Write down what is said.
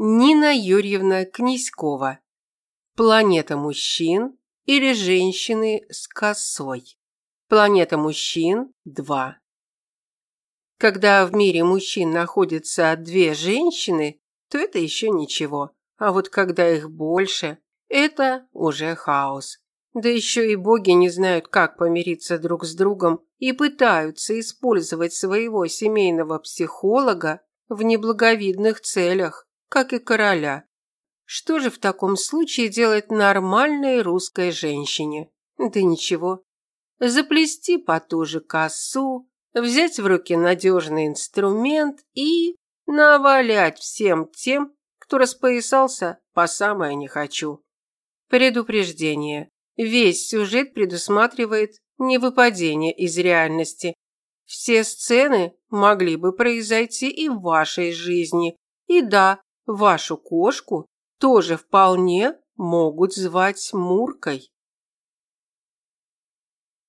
Нина Юрьевна Князькова. Планета мужчин или женщины с косой. Планета мужчин 2. Когда в мире мужчин находятся две женщины, то это еще ничего. А вот когда их больше, это уже хаос. Да еще и боги не знают, как помириться друг с другом и пытаются использовать своего семейного психолога в неблаговидных целях как и короля. Что же в таком случае делать нормальной русской женщине? Да ничего. Заплести потуже косу, взять в руки надежный инструмент и навалять всем тем, кто распоясался по самое не хочу. Предупреждение. Весь сюжет предусматривает невыпадение из реальности. Все сцены могли бы произойти и в вашей жизни. И да, Вашу кошку тоже вполне могут звать Муркой.